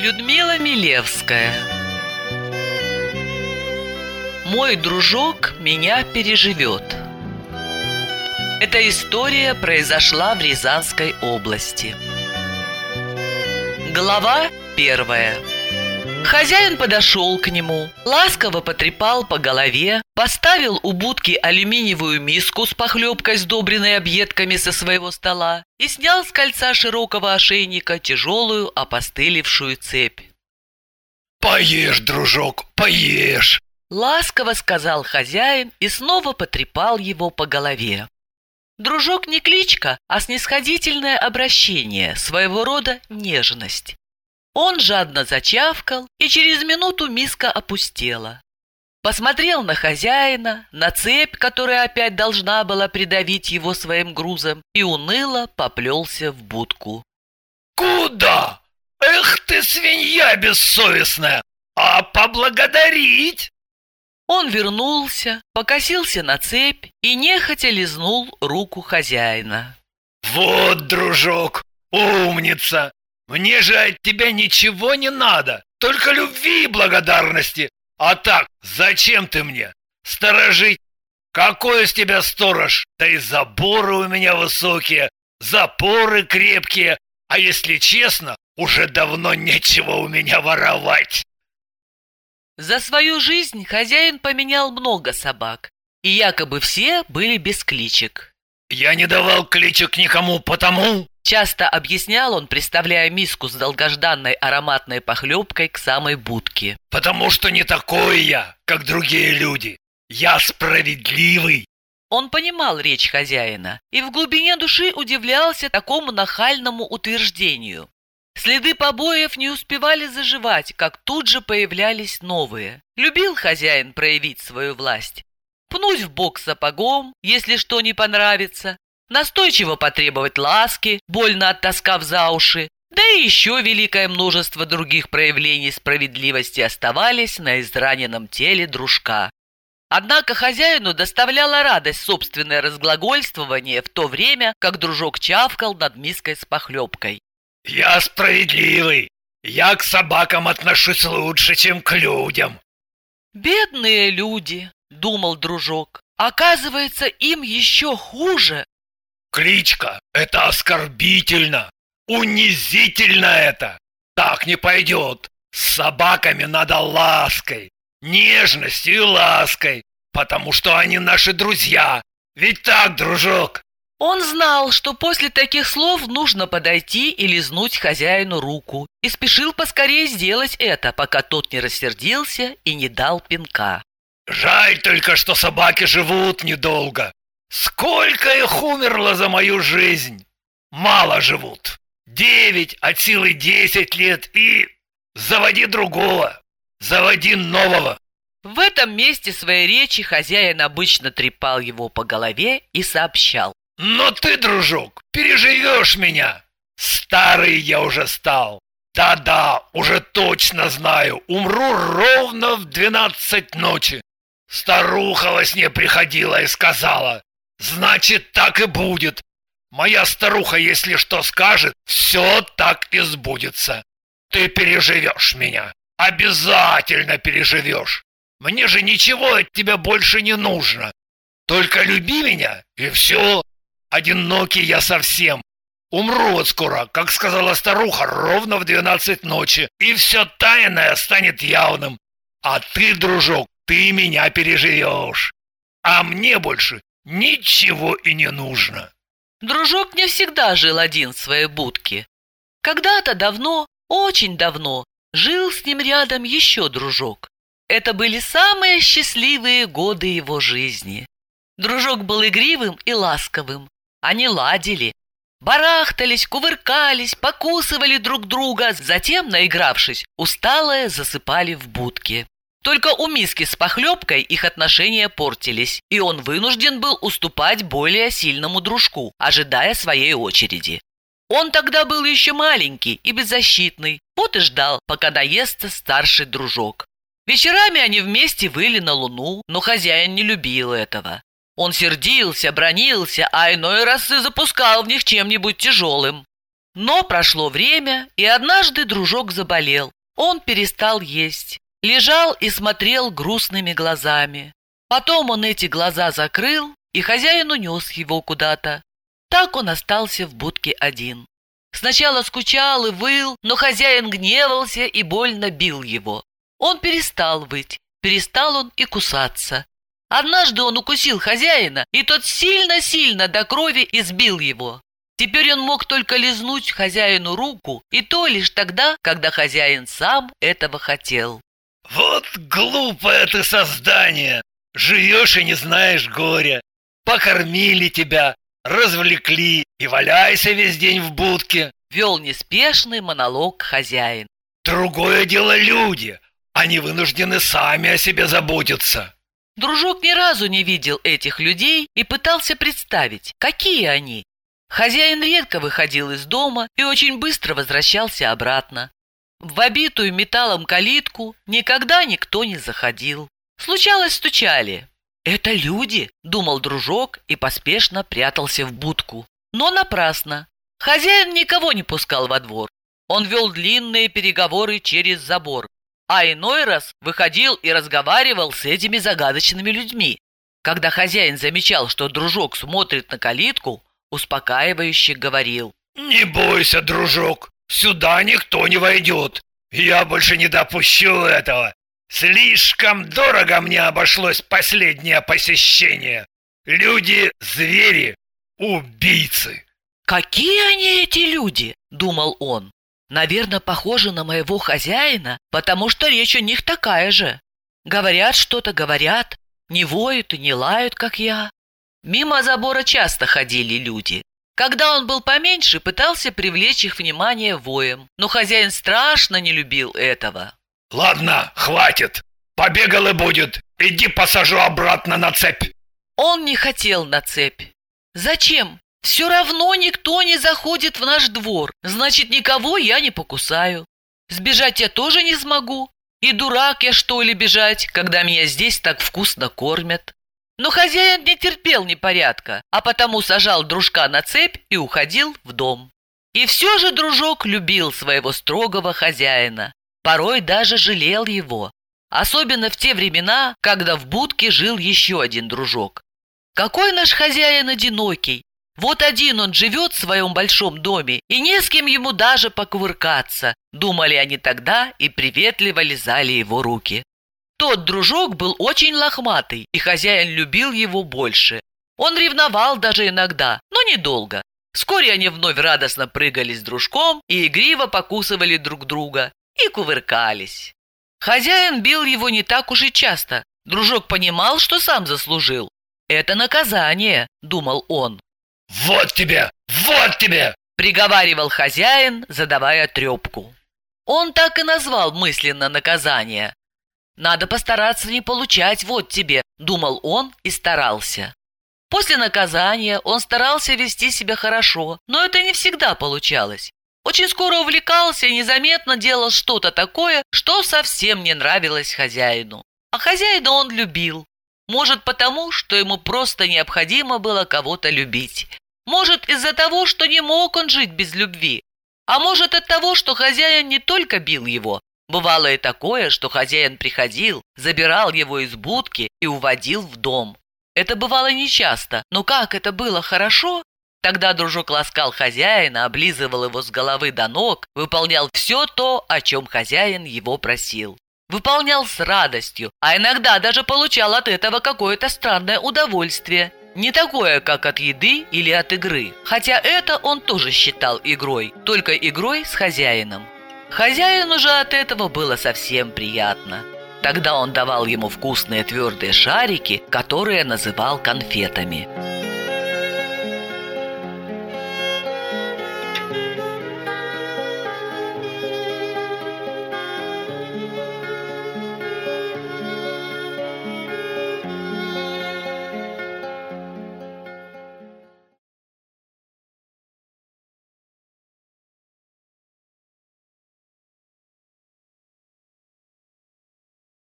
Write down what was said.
Людмила Милевская. Мой дружок меня переживет Эта история произошла в Рязанской области. Глава первая Хозяин подошел к нему, ласково потрепал по голове, поставил у будки алюминиевую миску с похлебкой, сдобренной объедками со своего стола, и снял с кольца широкого ошейника тяжелую опостылевшую цепь. «Поешь, дружок, поешь!» Ласково сказал хозяин и снова потрепал его по голове. Дружок не кличка, а снисходительное обращение, своего рода нежность. Он жадно зачавкал, и через минуту миска опустела. Посмотрел на хозяина, на цепь, которая опять должна была придавить его своим грузом, и уныло поплелся в будку. «Куда? Эх ты, свинья бессовестная! А поблагодарить?» Он вернулся, покосился на цепь и нехотя лизнул руку хозяина. «Вот, дружок, умница! Мне же от тебя ничего не надо, только любви и благодарности. А так, зачем ты мне? Сторожить? Какой из тебя сторож? Да и заборы у меня высокие, запоры крепкие, а если честно, уже давно нечего у меня воровать. За свою жизнь хозяин поменял много собак, и якобы все были без кличек. Я не давал кличек никому потому, Часто объяснял он, приставляя миску с долгожданной ароматной похлебкой к самой будке. «Потому что не такой я, как другие люди. Я справедливый». Он понимал речь хозяина и в глубине души удивлялся такому нахальному утверждению. Следы побоев не успевали заживать, как тут же появлялись новые. Любил хозяин проявить свою власть. Пнуть в бок сапогом, если что не понравится, настойчиво потребовать ласки, больно оттаскав за уши, да и еще великое множество других проявлений справедливости оставались на израненном теле дружка. Однако хозяину доставляло радость собственное разглагольствование в то время, как дружок чавкал над миской с похлебкой. «Я справедливый. Я к собакам отношусь лучше, чем к людям». «Бедные люди», — думал дружок. «Оказывается, им еще хуже». Кличка — это оскорбительно, унизительно это. Так не пойдет. С собаками надо лаской, нежностью и лаской, потому что они наши друзья. Ведь так, дружок? Он знал, что после таких слов нужно подойти и лизнуть хозяину руку, и спешил поскорее сделать это, пока тот не рассердился и не дал пинка. Жаль только, что собаки живут недолго. Сколько их умерло за мою жизнь? Мало живут. Девять, от силы десять лет и... Заводи другого. Заводи нового. В этом месте своей речи хозяин обычно трепал его по голове и сообщал. Но ты, дружок, переживешь меня. Старый я уже стал. Да-да, уже точно знаю, умру ровно в двенадцать ночи. Старуха во сне приходила и сказала, Значит, так и будет. Моя старуха, если что скажет, все так и сбудется. Ты переживешь меня. Обязательно переживешь. Мне же ничего от тебя больше не нужно. Только люби меня, и все. Одинокий я совсем. Умру вот скоро, как сказала старуха, ровно в двенадцать ночи, и все тайное станет явным. А ты, дружок, ты меня переживешь. А мне больше Ничего и не нужно. Дружок не всегда жил один в своей будке. Когда-то давно, очень давно, жил с ним рядом еще дружок. Это были самые счастливые годы его жизни. Дружок был игривым и ласковым. Они ладили, барахтались, кувыркались, покусывали друг друга, затем, наигравшись, усталые засыпали в будке. Только у миски с похлебкой их отношения портились, и он вынужден был уступать более сильному дружку, ожидая своей очереди. Он тогда был еще маленький и беззащитный, вот и ждал, пока наестся старший дружок. Вечерами они вместе выли на луну, но хозяин не любил этого. Он сердился, бронился, а иной раз и запускал в них чем-нибудь тяжелым. Но прошло время, и однажды дружок заболел. Он перестал есть, лежал и смотрел грустными глазами. Потом он эти глаза закрыл, и хозяин унес его куда-то. Так он остался в будке один. Сначала скучал и выл, но хозяин гневался и больно бил его. Он перестал выть, перестал он и кусаться. Однажды он укусил хозяина, и тот сильно-сильно до крови избил его. Теперь он мог только лизнуть хозяину руку, и то лишь тогда, когда хозяин сам этого хотел. «Вот глупое ты создание! Живешь и не знаешь горя. Покормили тебя, развлекли и валяйся весь день в будке!» Вел неспешный монолог хозяин. «Другое дело люди. Они вынуждены сами о себе заботиться». Дружок ни разу не видел этих людей и пытался представить, какие они. Хозяин редко выходил из дома и очень быстро возвращался обратно. В обитую металлом калитку никогда никто не заходил. Случалось, стучали. «Это люди», — думал дружок и поспешно прятался в будку. Но напрасно. Хозяин никого не пускал во двор. Он вел длинные переговоры через забор, а иной раз выходил и разговаривал с этими загадочными людьми. Когда хозяин замечал, что дружок смотрит на калитку, успокаивающе говорил. «Не бойся, дружок, сюда никто не войдет. Я больше не допущу этого. Слишком дорого мне обошлось последнее посещение. Люди – звери, убийцы». «Какие они эти люди?» – думал он. Наверное, похожи на моего хозяина, потому что речь у них такая же. Говорят что-то, говорят, не воют и не лают, как я. Мимо забора часто ходили люди. Когда он был поменьше, пытался привлечь их внимание воем, но хозяин страшно не любил этого. «Ладно, хватит. Побегал и будет. Иди посажу обратно на цепь». Он не хотел на цепь. Зачем? Все равно никто не заходит в наш двор, значит, никого я не покусаю. Сбежать я тоже не смогу. И дурак я, что ли, бежать, когда меня здесь так вкусно кормят. Но хозяин не терпел непорядка, а потому сажал дружка на цепь и уходил в дом. И все же дружок любил своего строгого хозяина. Порой даже жалел его. Особенно в те времена, когда в будке жил еще один дружок. Какой наш хозяин одинокий, вот один он живет в своем большом доме, и не с кем ему даже покувыркаться, думали они тогда и приветливо лизали его руки. Тот дружок был очень лохматый, и хозяин любил его больше. Он ревновал даже иногда, но недолго. Вскоре они вновь радостно прыгали с дружком и игриво покусывали друг друга и кувыркались. Хозяин бил его не так уж и часто. Дружок понимал, что сам заслужил. «Это наказание», — думал он. «Вот тебе! Вот тебе!» – приговаривал хозяин, задавая трепку. Он так и назвал мысленно наказание. «Надо постараться не получать вот тебе», – думал он и старался. После наказания он старался вести себя хорошо, но это не всегда получалось. Очень скоро увлекался и незаметно делал что-то такое, что совсем не нравилось хозяину. А хозяина он любил. Может потому, что ему просто необходимо было кого-то любить. Может, из-за того, что не мог он жить без любви. А может, от того, что хозяин не только бил его. Бывало и такое, что хозяин приходил, забирал его из будки и уводил в дом. Это бывало нечасто, но как это было хорошо! Тогда дружок ласкал хозяина, облизывал его с головы до ног, выполнял все то, о чем хозяин его просил. Выполнял с радостью, а иногда даже получал от этого какое-то странное удовольствие – не такое, как от еды или от игры, хотя это он тоже считал игрой, только игрой с хозяином. Хозяину же от этого было совсем приятно. Тогда он давал ему вкусные твердые шарики, которые называл конфетами.